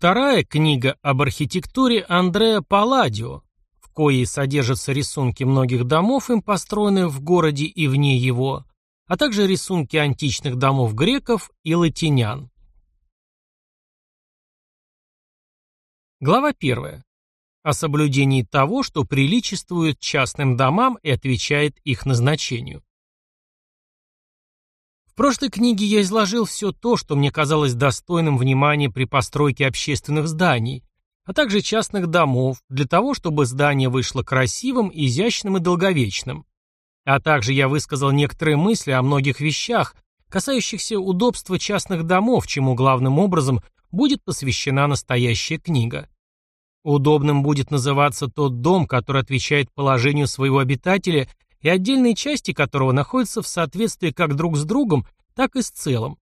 Вторая книга об архитектуре Андреа Палладио, в коей содержатся рисунки многих домов, им построенных в городе и вне его, а также рисунки античных домов греков и латинян. Глава 1. О соблюдении того, что приличествует частным домам и отвечает их назначению. В прошлой книге я изложил все то, что мне казалось достойным внимания при постройке общественных зданий, а также частных домов, для того, чтобы здание вышло красивым, изящным и долговечным. А также я высказал некоторые мысли о многих вещах, касающихся удобства частных домов, чему главным образом будет посвящена настоящая книга. Удобным будет называться тот дом, который отвечает положению своего обитателя и отдельные части которого находятся в соответствии как друг с другом, так и с целым.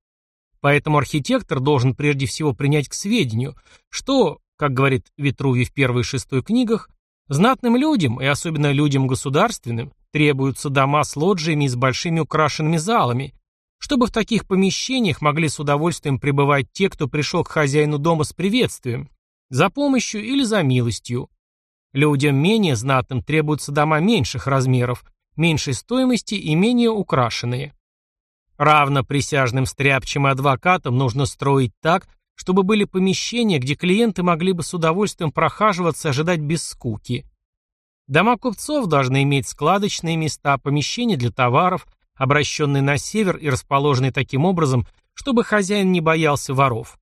Поэтому архитектор должен прежде всего принять к сведению, что, как говорит Витрувий в первой и шестой книгах, знатным людям, и особенно людям государственным, требуются дома с лоджиями и с большими украшенными залами, чтобы в таких помещениях могли с удовольствием пребывать те, кто пришел к хозяину дома с приветствием, за помощью или за милостью. Людям менее знатным требуются дома меньших размеров, меньшей стоимости и менее украшенные. Равно присяжным стряпчим и адвокатам нужно строить так, чтобы были помещения, где клиенты могли бы с удовольствием прохаживаться и ожидать без скуки. Дома купцов должны иметь складочные места, помещения для товаров, обращенные на север и расположенные таким образом, чтобы хозяин не боялся воров.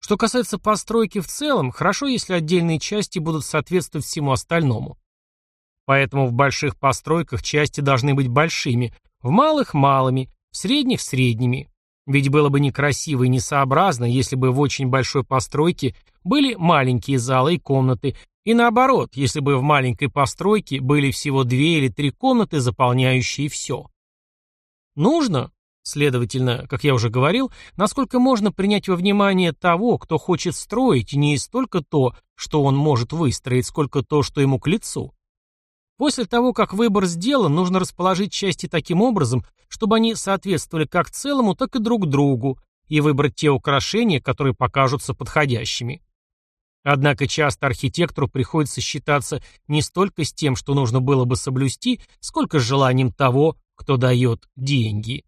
Что касается постройки в целом, хорошо, если отдельные части будут соответствовать всему остальному. Поэтому в больших постройках части должны быть большими, в малых – малыми, в средних – средними. Ведь было бы некрасиво и несообразно, если бы в очень большой постройке были маленькие залы и комнаты, и наоборот, если бы в маленькой постройке были всего две или три комнаты, заполняющие все. Нужно, Следовательно, как я уже говорил, насколько можно принять во внимание того, кто хочет строить, не столько то, что он может выстроить, сколько то, что ему к лицу. После того, как выбор сделан, нужно расположить части таким образом, чтобы они соответствовали как целому, так и друг другу, и выбрать те украшения, которые покажутся подходящими. Однако часто архитектору приходится считаться не столько с тем, что нужно было бы соблюсти, сколько с желанием того, кто дает деньги.